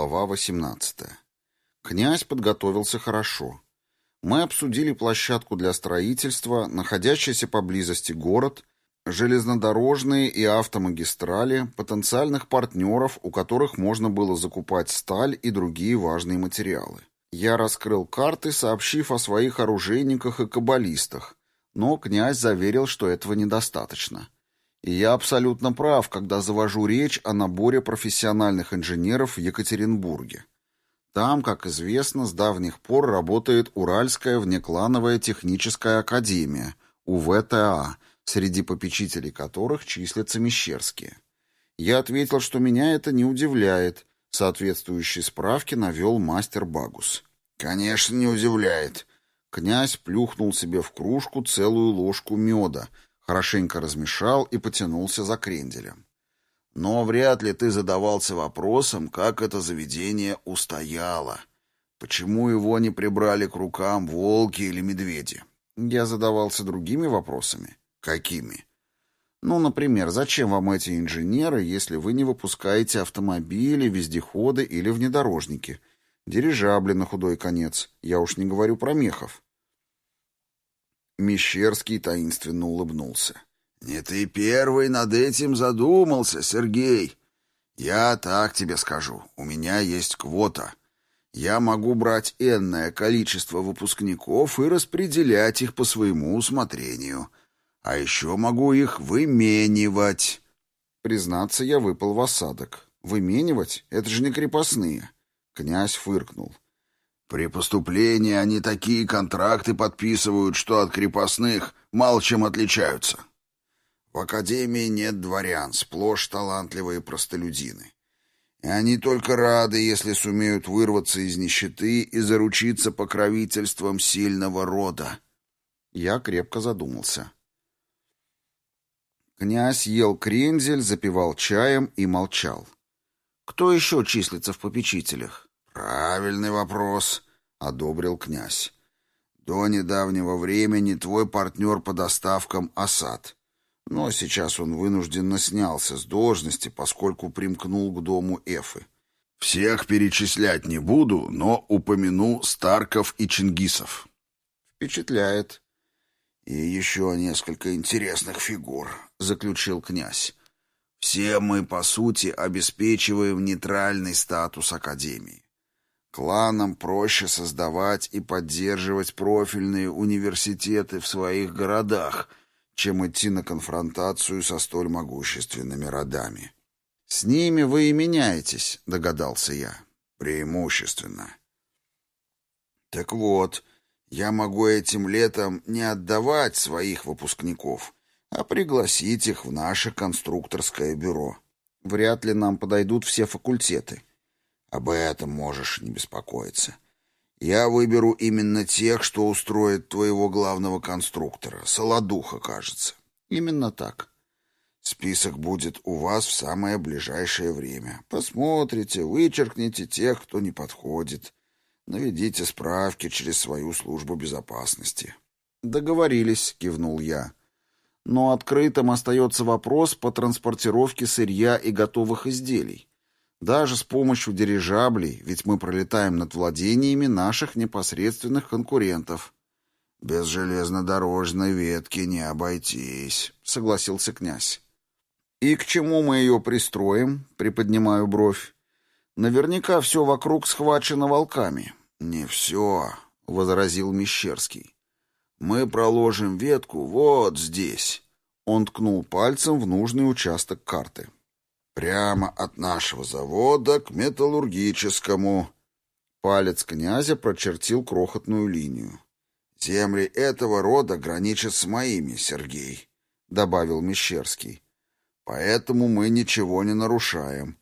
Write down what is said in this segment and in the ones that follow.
Глава 18. Князь подготовился хорошо. Мы обсудили площадку для строительства, находящийся поблизости город, железнодорожные и автомагистрали, потенциальных партнеров, у которых можно было закупать сталь и другие важные материалы. Я раскрыл карты, сообщив о своих оружейниках и каббалистах, но князь заверил, что этого недостаточно. И я абсолютно прав, когда завожу речь о наборе профессиональных инженеров в Екатеринбурге. Там, как известно, с давних пор работает Уральская внеклановая техническая академия, УВТА, среди попечителей которых числятся Мещерские. Я ответил, что меня это не удивляет. Соответствующие справки навел мастер Багус. «Конечно, не удивляет». Князь плюхнул себе в кружку целую ложку меда, хорошенько размешал и потянулся за кренделем. Но вряд ли ты задавался вопросом, как это заведение устояло. Почему его не прибрали к рукам волки или медведи? Я задавался другими вопросами. Какими? Ну, например, зачем вам эти инженеры, если вы не выпускаете автомобили, вездеходы или внедорожники? Дирижабли на худой конец. Я уж не говорю про мехов. Мещерский таинственно улыбнулся. «Не ты первый над этим задумался, Сергей. Я так тебе скажу. У меня есть квота. Я могу брать энное количество выпускников и распределять их по своему усмотрению. А еще могу их выменивать». Признаться, я выпал в осадок. Выменивать? Это же не крепостные. Князь фыркнул. При поступлении они такие контракты подписывают, что от крепостных мало чем отличаются. В академии нет дворян, сплошь талантливые простолюдины. И они только рады, если сумеют вырваться из нищеты и заручиться покровительством сильного рода. Я крепко задумался. Князь ел крензель, запивал чаем и молчал. Кто еще числится в попечителях? «Правильный вопрос», — одобрил князь. «До недавнего времени твой партнер по доставкам Асад. Но сейчас он вынужденно снялся с должности, поскольку примкнул к дому Эфы. Всех перечислять не буду, но упомяну Старков и Чингисов». «Впечатляет». «И еще несколько интересных фигур», — заключил князь. «Все мы, по сути, обеспечиваем нейтральный статус Академии. Кланам проще создавать и поддерживать профильные университеты в своих городах, чем идти на конфронтацию со столь могущественными родами. «С ними вы и меняетесь», — догадался я. «Преимущественно». «Так вот, я могу этим летом не отдавать своих выпускников, а пригласить их в наше конструкторское бюро. Вряд ли нам подойдут все факультеты». Об этом можешь не беспокоиться. Я выберу именно тех, что устроит твоего главного конструктора. Солодуха, кажется. Именно так. Список будет у вас в самое ближайшее время. Посмотрите, вычеркните тех, кто не подходит. Наведите справки через свою службу безопасности. Договорились, кивнул я. Но открытым остается вопрос по транспортировке сырья и готовых изделий. Даже с помощью дирижаблей, ведь мы пролетаем над владениями наших непосредственных конкурентов. «Без железнодорожной ветки не обойтись», — согласился князь. «И к чему мы ее пристроим?» — приподнимаю бровь. «Наверняка все вокруг схвачено волками». «Не все», — возразил Мещерский. «Мы проложим ветку вот здесь». Он ткнул пальцем в нужный участок карты. Прямо от нашего завода к металлургическому. Палец князя прочертил крохотную линию. Земли этого рода граничат с моими, Сергей, добавил Мещерский. Поэтому мы ничего не нарушаем.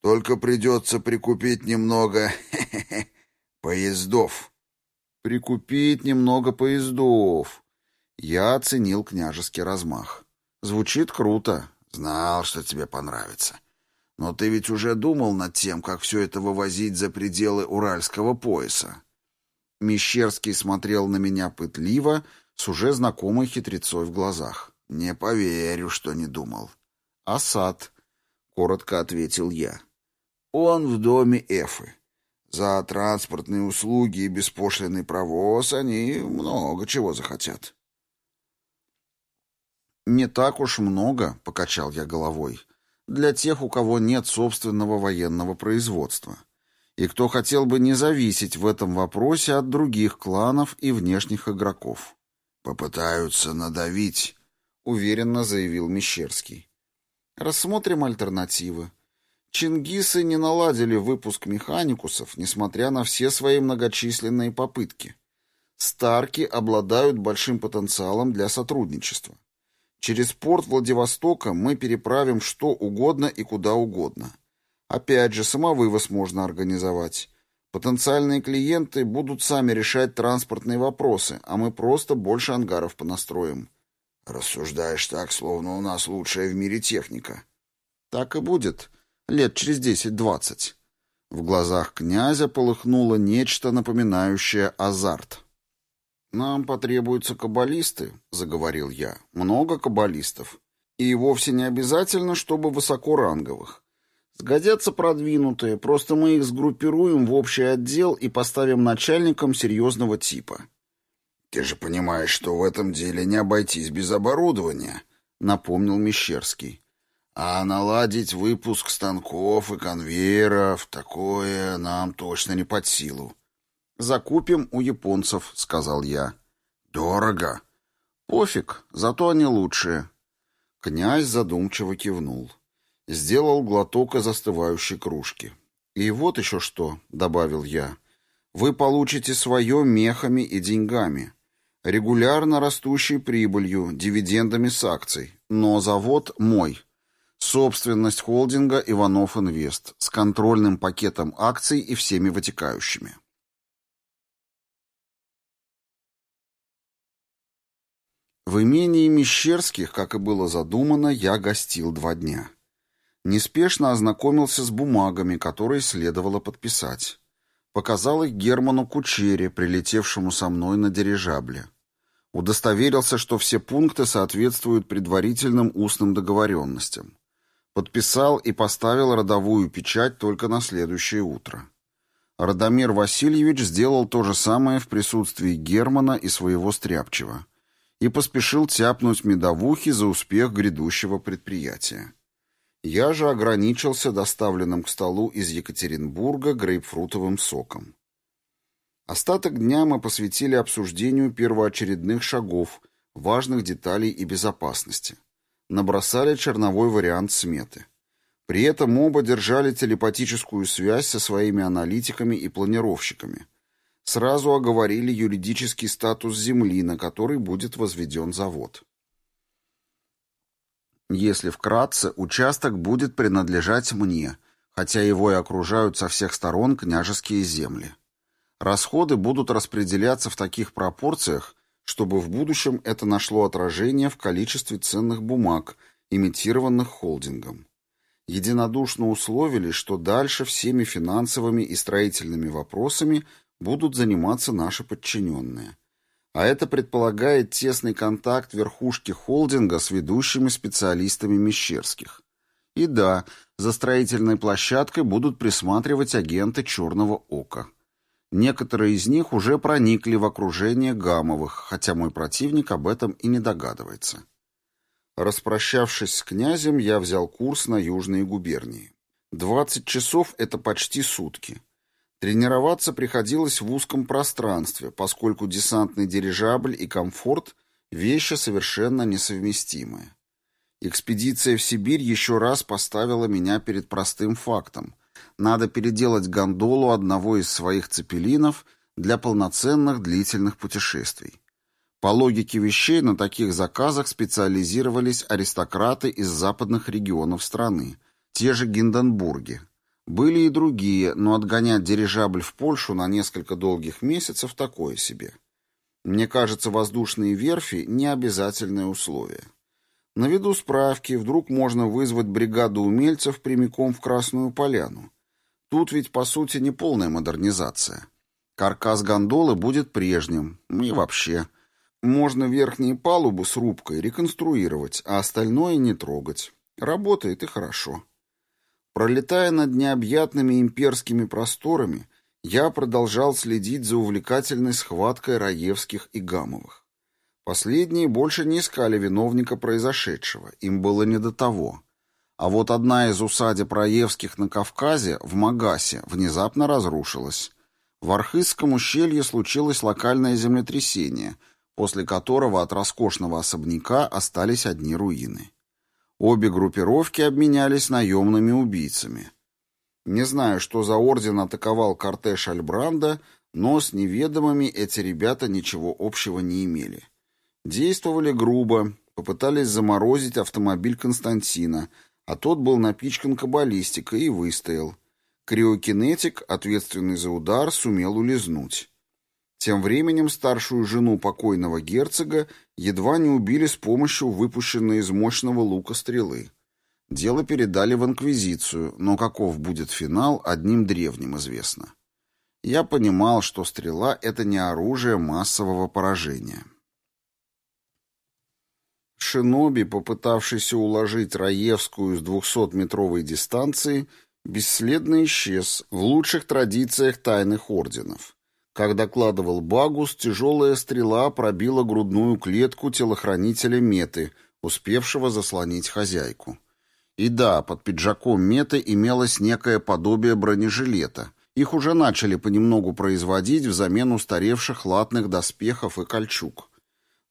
Только придется прикупить немного поездов. Прикупить немного поездов. Я оценил княжеский размах. Звучит круто. Знал, что тебе понравится. Но ты ведь уже думал над тем, как все это вывозить за пределы Уральского пояса. Мещерский смотрел на меня пытливо, с уже знакомой хитрецой в глазах. «Не поверю, что не думал». «Асад», — коротко ответил я. Он в доме Эфы. За транспортные услуги и беспошлиный провоз они много чего захотят. «Не так уж много», — покачал я головой, — «для тех, у кого нет собственного военного производства, и кто хотел бы не зависеть в этом вопросе от других кланов и внешних игроков». «Попытаются надавить», — уверенно заявил Мещерский. «Рассмотрим альтернативы. Чингисы не наладили выпуск механикусов, несмотря на все свои многочисленные попытки. Старки обладают большим потенциалом для сотрудничества. Через порт Владивостока мы переправим что угодно и куда угодно. Опять же, самовывоз можно организовать. Потенциальные клиенты будут сами решать транспортные вопросы, а мы просто больше ангаров понастроим. Рассуждаешь так, словно у нас лучшая в мире техника. Так и будет. Лет через десять-двадцать. В глазах князя полыхнуло нечто напоминающее азарт. «Нам потребуются каббалисты», — заговорил я. «Много каббалистов. И вовсе не обязательно, чтобы высокоранговых. Сгодятся продвинутые, просто мы их сгруппируем в общий отдел и поставим начальником серьезного типа». «Ты же понимаешь, что в этом деле не обойтись без оборудования», — напомнил Мещерский. «А наладить выпуск станков и конвейеров — такое нам точно не под силу. «Закупим у японцев», — сказал я. «Дорого». «Пофиг, зато они лучшие». Князь задумчиво кивнул. Сделал глоток из остывающей кружки. «И вот еще что», — добавил я. «Вы получите свое мехами и деньгами, регулярно растущей прибылью, дивидендами с акций, но завод мой». Собственность холдинга «Иванов Инвест» с контрольным пакетом акций и всеми вытекающими. В имении Мещерских, как и было задумано, я гостил два дня. Неспешно ознакомился с бумагами, которые следовало подписать. Показал их Герману Кучере, прилетевшему со мной на дирижабле. Удостоверился, что все пункты соответствуют предварительным устным договоренностям. Подписал и поставил родовую печать только на следующее утро. Радомир Васильевич сделал то же самое в присутствии Германа и своего Стряпчева — и поспешил тяпнуть медовухи за успех грядущего предприятия. Я же ограничился доставленным к столу из Екатеринбурга грейпфрутовым соком. Остаток дня мы посвятили обсуждению первоочередных шагов, важных деталей и безопасности. Набросали черновой вариант сметы. При этом оба держали телепатическую связь со своими аналитиками и планировщиками – сразу оговорили юридический статус земли, на который будет возведен завод. Если вкратце, участок будет принадлежать мне, хотя его и окружают со всех сторон княжеские земли. Расходы будут распределяться в таких пропорциях, чтобы в будущем это нашло отражение в количестве ценных бумаг, имитированных холдингом. Единодушно условились, что дальше всеми финансовыми и строительными вопросами будут заниматься наши подчиненные. А это предполагает тесный контакт верхушки холдинга с ведущими специалистами Мещерских. И да, за строительной площадкой будут присматривать агенты «Черного ока». Некоторые из них уже проникли в окружение Гамовых, хотя мой противник об этом и не догадывается. Распрощавшись с князем, я взял курс на южные губернии. Двадцать часов — это почти сутки. Тренироваться приходилось в узком пространстве, поскольку десантный дирижабль и комфорт – вещи совершенно несовместимые. Экспедиция в Сибирь еще раз поставила меня перед простым фактом. Надо переделать гондолу одного из своих цепелинов для полноценных длительных путешествий. По логике вещей на таких заказах специализировались аристократы из западных регионов страны, те же Гинденбурги, были и другие, но отгонять дирижабль в Польшу на несколько долгих месяцев такое себе. Мне кажется, воздушные верфи – не обязательное условие. Наведу справки, вдруг можно вызвать бригаду умельцев прямиком в Красную Поляну. Тут ведь, по сути, не полная модернизация. Каркас гондолы будет прежним. И вообще. Можно верхние палубы с рубкой реконструировать, а остальное не трогать. Работает и хорошо. Пролетая над необъятными имперскими просторами, я продолжал следить за увлекательной схваткой Раевских и Гамовых. Последние больше не искали виновника произошедшего, им было не до того. А вот одна из усадеб Раевских на Кавказе, в Магасе, внезапно разрушилась. В Архызском ущелье случилось локальное землетрясение, после которого от роскошного особняка остались одни руины. Обе группировки обменялись наемными убийцами. Не знаю, что за орден атаковал кортеж Альбранда, но с неведомыми эти ребята ничего общего не имели. Действовали грубо, попытались заморозить автомобиль Константина, а тот был напичкан каббалистикой и выстоял. Криокинетик, ответственный за удар, сумел улизнуть. Тем временем старшую жену покойного герцога едва не убили с помощью выпущенной из мощного лука стрелы. Дело передали в Инквизицию, но каков будет финал, одним древним известно. Я понимал, что стрела — это не оружие массового поражения. Шиноби, попытавшийся уложить Раевскую с двухсотметровой дистанции, бесследно исчез в лучших традициях тайных орденов. Как докладывал Багус, тяжелая стрела пробила грудную клетку телохранителя Меты, успевшего заслонить хозяйку. И да, под пиджаком Меты имелось некое подобие бронежилета. Их уже начали понемногу производить взамен устаревших латных доспехов и кольчуг.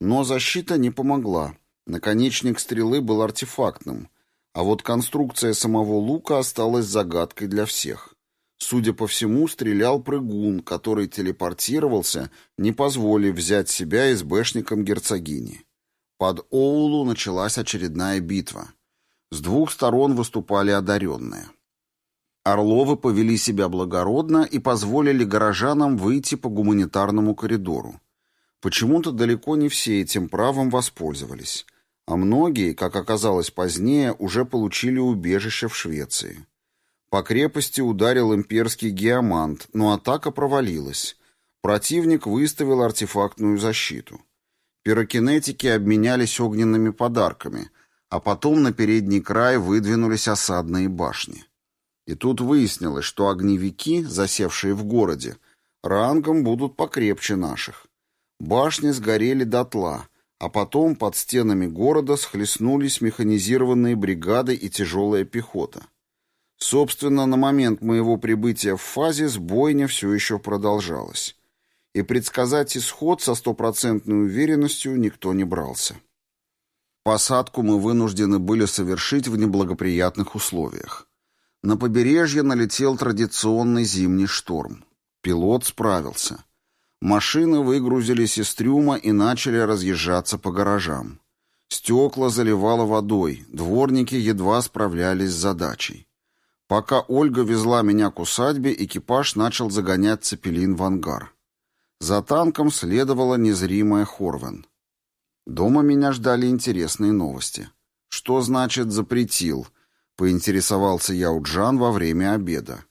Но защита не помогла. Наконечник стрелы был артефактным, а вот конструкция самого лука осталась загадкой для всех. Судя по всему, стрелял прыгун, который телепортировался, не позволив взять себя избэшником герцогини. Под Оулу началась очередная битва. С двух сторон выступали одаренные. Орловы повели себя благородно и позволили горожанам выйти по гуманитарному коридору. Почему-то далеко не все этим правом воспользовались, а многие, как оказалось позднее, уже получили убежище в Швеции. По крепости ударил имперский геомант, но атака провалилась. Противник выставил артефактную защиту. Пирокинетики обменялись огненными подарками, а потом на передний край выдвинулись осадные башни. И тут выяснилось, что огневики, засевшие в городе, рангом будут покрепче наших. Башни сгорели дотла, а потом под стенами города схлестнулись механизированные бригады и тяжелая пехота. Собственно, на момент моего прибытия в фазис бойня все еще продолжалась. И предсказать исход со стопроцентной уверенностью никто не брался. Посадку мы вынуждены были совершить в неблагоприятных условиях. На побережье налетел традиционный зимний шторм. Пилот справился. Машины выгрузились из трюма и начали разъезжаться по гаражам. Стекла заливало водой, дворники едва справлялись с задачей. Пока Ольга везла меня к усадьбе, экипаж начал загонять цепелин в ангар. За танком следовала незримая Хорвен. Дома меня ждали интересные новости. «Что значит «запретил»?» — поинтересовался я у Джан во время обеда.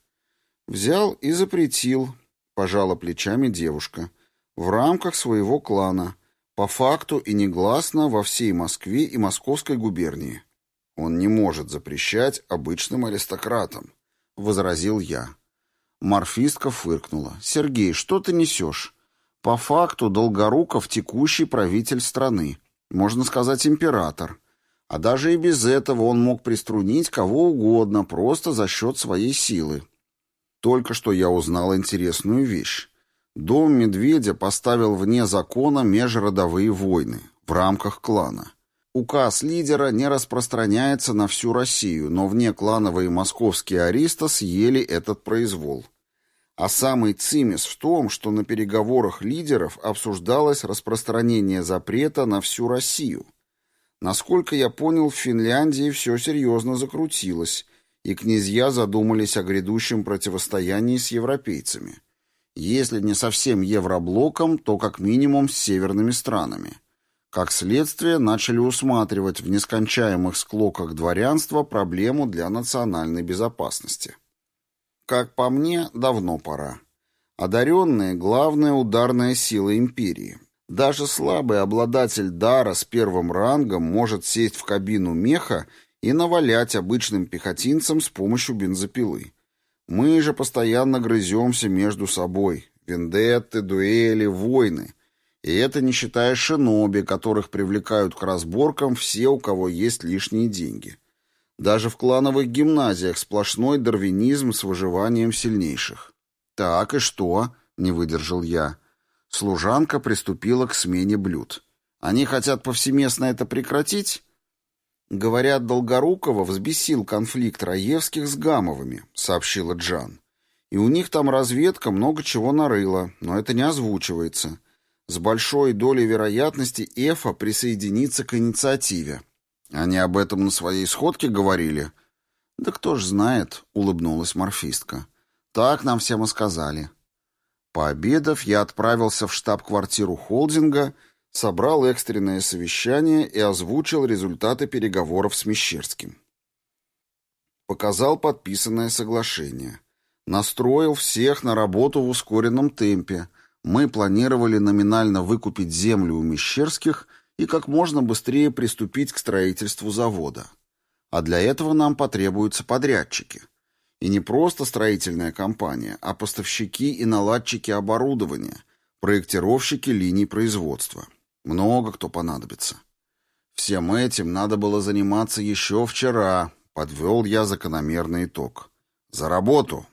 «Взял и запретил», — пожала плечами девушка, — «в рамках своего клана, по факту и негласно во всей Москве и Московской губернии». «Он не может запрещать обычным аристократам», — возразил я. Морфистка фыркнула. «Сергей, что ты несешь? По факту Долгоруков текущий правитель страны, можно сказать, император. А даже и без этого он мог приструнить кого угодно просто за счет своей силы. Только что я узнал интересную вещь. Дом Медведя поставил вне закона межродовые войны в рамках клана. Указ лидера не распространяется на всю Россию, но вне клановые московские ариста съели этот произвол. А самый цимис в том, что на переговорах лидеров обсуждалось распространение запрета на всю Россию. Насколько я понял, в Финляндии все серьезно закрутилось, и князья задумались о грядущем противостоянии с европейцами. Если не совсем евроблоком, то как минимум с северными странами. Как следствие, начали усматривать в нескончаемых склоках дворянства проблему для национальной безопасности. Как по мне, давно пора. Одаренные – главная ударная сила империи. Даже слабый обладатель дара с первым рангом может сесть в кабину меха и навалять обычным пехотинцам с помощью бензопилы. Мы же постоянно грыземся между собой. Вендетты, дуэли, войны. И это не считая шиноби, которых привлекают к разборкам все, у кого есть лишние деньги. Даже в клановых гимназиях сплошной дарвинизм с выживанием сильнейших. «Так, и что?» — не выдержал я. Служанка приступила к смене блюд. «Они хотят повсеместно это прекратить?» «Говорят, Долгорукова взбесил конфликт Раевских с Гамовыми», — сообщила Джан. «И у них там разведка много чего нарыла, но это не озвучивается. С большой долей вероятности Эфа присоединится к инициативе. Они об этом на своей сходке говорили?» «Да кто ж знает», — улыбнулась морфистка. «Так нам всем и сказали». Пообедав, я отправился в штаб-квартиру холдинга, собрал экстренное совещание и озвучил результаты переговоров с Мещерским. Показал подписанное соглашение. Настроил всех на работу в ускоренном темпе. Мы планировали номинально выкупить землю у Мещерских и как можно быстрее приступить к строительству завода. А для этого нам потребуются подрядчики. И не просто строительная компания, а поставщики и наладчики оборудования, проектировщики линий производства. Много кто понадобится. Всем этим надо было заниматься еще вчера, подвел я закономерный итог. За работу!